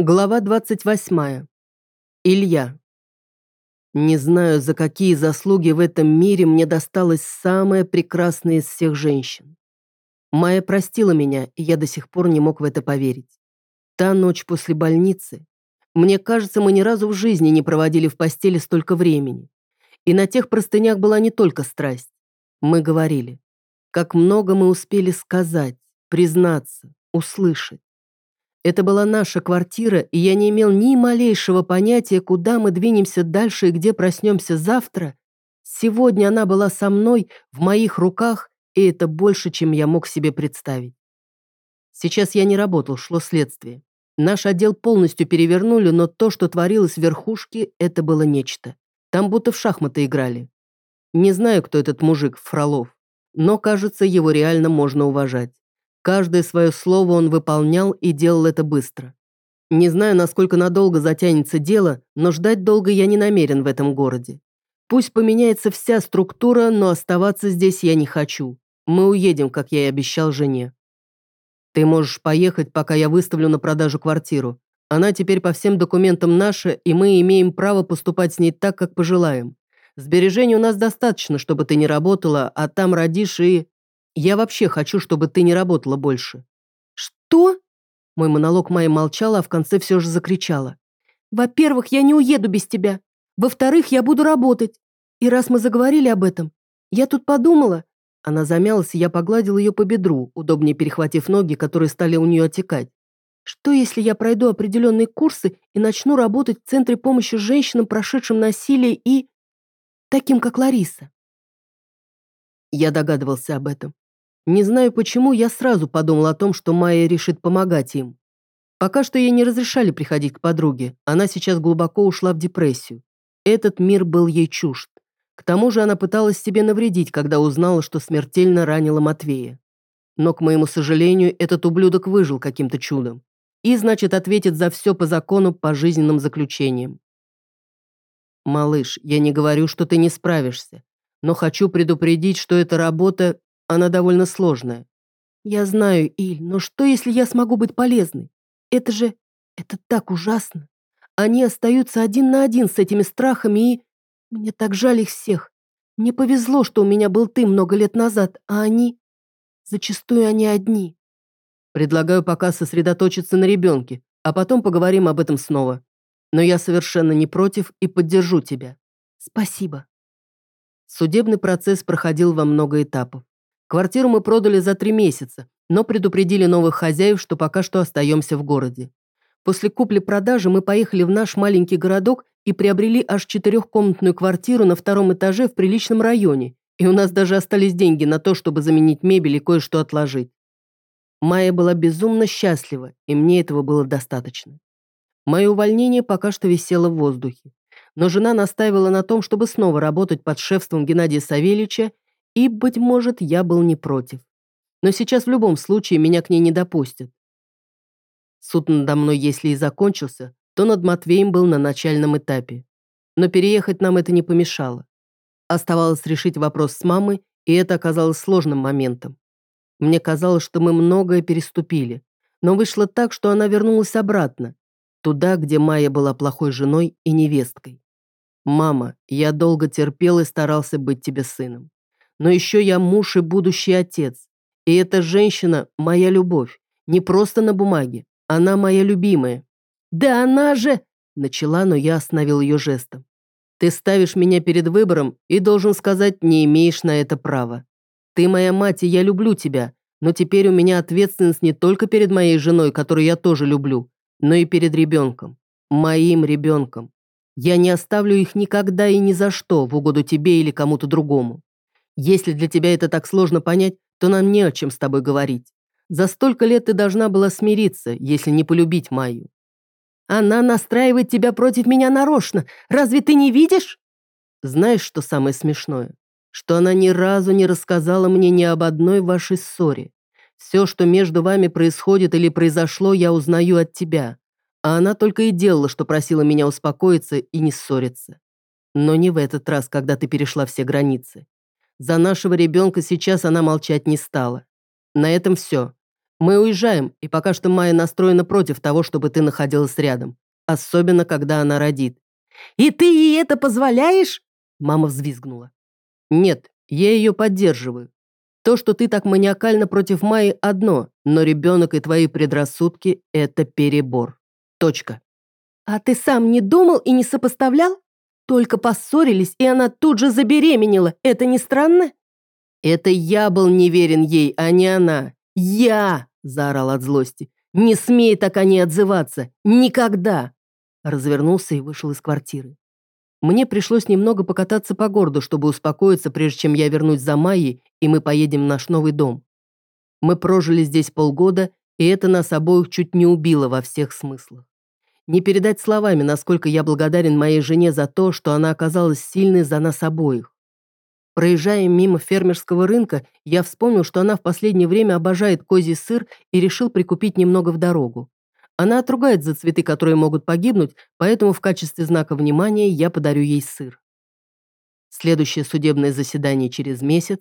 Глава 28. Илья. Не знаю, за какие заслуги в этом мире мне досталась самая прекрасная из всех женщин. Майя простила меня, и я до сих пор не мог в это поверить. Та ночь после больницы. Мне кажется, мы ни разу в жизни не проводили в постели столько времени. И на тех простынях была не только страсть. Мы говорили. Как много мы успели сказать, признаться, услышать. Это была наша квартира, и я не имел ни малейшего понятия, куда мы двинемся дальше и где проснемся завтра. Сегодня она была со мной, в моих руках, и это больше, чем я мог себе представить. Сейчас я не работал, шло следствие. Наш отдел полностью перевернули, но то, что творилось в верхушке, это было нечто. Там будто в шахматы играли. Не знаю, кто этот мужик, Фролов, но, кажется, его реально можно уважать. Каждое свое слово он выполнял и делал это быстро. Не знаю, насколько надолго затянется дело, но ждать долго я не намерен в этом городе. Пусть поменяется вся структура, но оставаться здесь я не хочу. Мы уедем, как я и обещал жене. Ты можешь поехать, пока я выставлю на продажу квартиру. Она теперь по всем документам наша, и мы имеем право поступать с ней так, как пожелаем. Сбережений у нас достаточно, чтобы ты не работала, а там родишь и... Я вообще хочу, чтобы ты не работала больше». «Что?» Мой монолог Майя молчала, а в конце все же закричала. «Во-первых, я не уеду без тебя. Во-вторых, я буду работать. И раз мы заговорили об этом, я тут подумала...» Она замялась, и я погладил ее по бедру, удобнее перехватив ноги, которые стали у нее отекать. «Что, если я пройду определенные курсы и начну работать в Центре помощи женщинам, прошедшим насилие и... таким, как Лариса?» Я догадывался об этом. Не знаю почему, я сразу подумал о том, что Майя решит помогать им. Пока что ей не разрешали приходить к подруге, она сейчас глубоко ушла в депрессию. Этот мир был ей чужд. К тому же она пыталась себе навредить, когда узнала, что смертельно ранила Матвея. Но, к моему сожалению, этот ублюдок выжил каким-то чудом. И, значит, ответит за все по закону по жизненным заключениям. «Малыш, я не говорю, что ты не справишься, но хочу предупредить, что эта работа она довольно сложная. Я знаю, Иль, но что, если я смогу быть полезной? Это же... это так ужасно. Они остаются один на один с этими страхами и... Мне так жаль их всех. Мне повезло, что у меня был ты много лет назад, а они... Зачастую они одни. Предлагаю пока сосредоточиться на ребенке, а потом поговорим об этом снова. Но я совершенно не против и поддержу тебя. Спасибо. Судебный процесс проходил во много этапов. Квартиру мы продали за три месяца, но предупредили новых хозяев, что пока что остаемся в городе. После купли-продажи мы поехали в наш маленький городок и приобрели аж четырехкомнатную квартиру на втором этаже в приличном районе, и у нас даже остались деньги на то, чтобы заменить мебель и кое-что отложить. Майя была безумно счастлива, и мне этого было достаточно. Мое увольнение пока что висело в воздухе, но жена настаивала на том, чтобы снова работать под шефством Геннадия Савельича и, быть может, я был не против. Но сейчас в любом случае меня к ней не допустят. Суд надо мной, если и закончился, то над Матвеем был на начальном этапе. Но переехать нам это не помешало. Оставалось решить вопрос с мамой, и это оказалось сложным моментом. Мне казалось, что мы многое переступили, но вышло так, что она вернулась обратно, туда, где Майя была плохой женой и невесткой. «Мама, я долго терпел и старался быть тебе сыном но еще я муж и будущий отец. И эта женщина – моя любовь. Не просто на бумаге. Она моя любимая. «Да она же...» – начала, но я остановил ее жестом. «Ты ставишь меня перед выбором и должен сказать, не имеешь на это права. Ты моя мать, и я люблю тебя, но теперь у меня ответственность не только перед моей женой, которую я тоже люблю, но и перед ребенком. Моим ребенком. Я не оставлю их никогда и ни за что в угоду тебе или кому-то другому. Если для тебя это так сложно понять, то нам не о чем с тобой говорить. За столько лет ты должна была смириться, если не полюбить Майю. Она настраивает тебя против меня нарочно. Разве ты не видишь? Знаешь, что самое смешное? Что она ни разу не рассказала мне ни об одной вашей ссоре. Все, что между вами происходит или произошло, я узнаю от тебя. А она только и делала, что просила меня успокоиться и не ссориться. Но не в этот раз, когда ты перешла все границы. За нашего ребенка сейчас она молчать не стала. На этом все. Мы уезжаем, и пока что Майя настроена против того, чтобы ты находилась рядом. Особенно, когда она родит. «И ты ей это позволяешь?» Мама взвизгнула. «Нет, я ее поддерживаю. То, что ты так маниакально против Майи, одно, но ребенок и твои предрассудки – это перебор. Точка». «А ты сам не думал и не сопоставлял? Только поссорились, и она тут же забеременела. Это не странно?» «Это я был неверен ей, а не она. Я!» – заорал от злости. «Не смей так о ней отзываться! Никогда!» Развернулся и вышел из квартиры. Мне пришлось немного покататься по городу, чтобы успокоиться, прежде чем я вернусь за Майей, и мы поедем в наш новый дом. Мы прожили здесь полгода, и это нас обоих чуть не убило во всех смыслах. Не передать словами, насколько я благодарен моей жене за то, что она оказалась сильной за нас обоих. Проезжая мимо фермерского рынка, я вспомнил, что она в последнее время обожает козий сыр и решил прикупить немного в дорогу. Она отругает за цветы, которые могут погибнуть, поэтому в качестве знака внимания я подарю ей сыр. Следующее судебное заседание через месяц,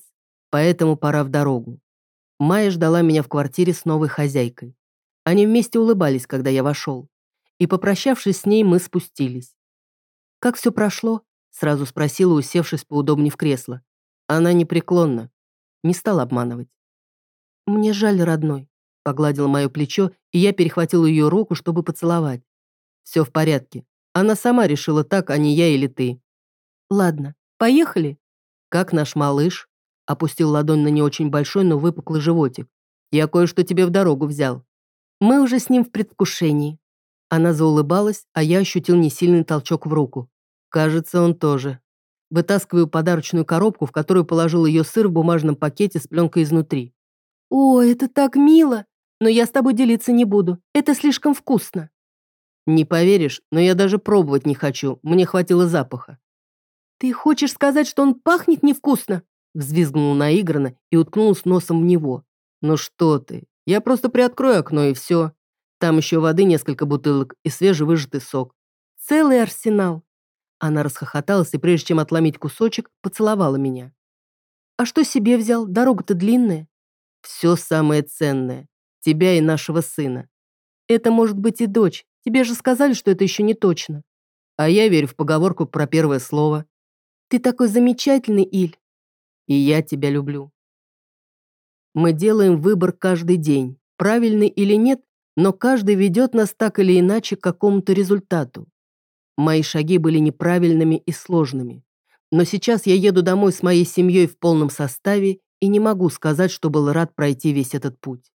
поэтому пора в дорогу. Майя ждала меня в квартире с новой хозяйкой. Они вместе улыбались, когда я вошел. И, попрощавшись с ней, мы спустились. «Как все прошло?» – сразу спросила, усевшись поудобнее в кресло. Она непреклонна. Не стал обманывать. «Мне жаль, родной», — погладила мое плечо, и я перехватил ее руку, чтобы поцеловать. «Все в порядке. Она сама решила так, а не я или ты». «Ладно, поехали?» «Как наш малыш?» Опустил ладонь на не очень большой, но выпуклый животик. «Я кое-что тебе в дорогу взял». «Мы уже с ним в предвкушении». Она заулыбалась, а я ощутил несильный толчок в руку. Кажется, он тоже. Вытаскиваю подарочную коробку, в которую положил ее сыр в бумажном пакете с пленкой изнутри. «О, это так мило! Но я с тобой делиться не буду. Это слишком вкусно». «Не поверишь, но я даже пробовать не хочу. Мне хватило запаха». «Ты хочешь сказать, что он пахнет невкусно?» Взвизгнула наигранно и уткнулась носом в него. «Ну что ты? Я просто приоткрою окно и все. Там еще воды несколько бутылок и свежевыжатый сок». «Целый арсенал. Она расхохоталась и, прежде чем отломить кусочек, поцеловала меня. «А что себе взял? Дорога-то длинная». «Все самое ценное. Тебя и нашего сына». «Это может быть и дочь. Тебе же сказали, что это еще не точно». «А я верю в поговорку про первое слово». «Ты такой замечательный, Иль». «И я тебя люблю». Мы делаем выбор каждый день, правильный или нет, но каждый ведет нас так или иначе к какому-то результату. Мои шаги были неправильными и сложными. Но сейчас я еду домой с моей семьей в полном составе и не могу сказать, что был рад пройти весь этот путь.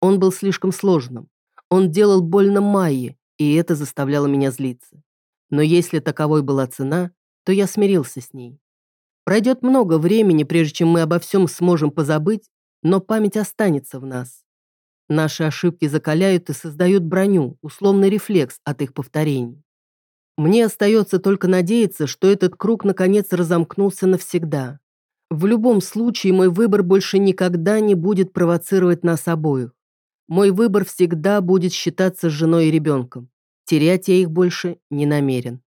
Он был слишком сложным. Он делал больно Майе, и это заставляло меня злиться. Но если таковой была цена, то я смирился с ней. Пройдет много времени, прежде чем мы обо всем сможем позабыть, но память останется в нас. Наши ошибки закаляют и создают броню, условный рефлекс от их повторений. Мне остается только надеяться, что этот круг наконец разомкнулся навсегда. В любом случае, мой выбор больше никогда не будет провоцировать нас обоих. Мой выбор всегда будет считаться женой и ребенком. Терять я их больше не намерен.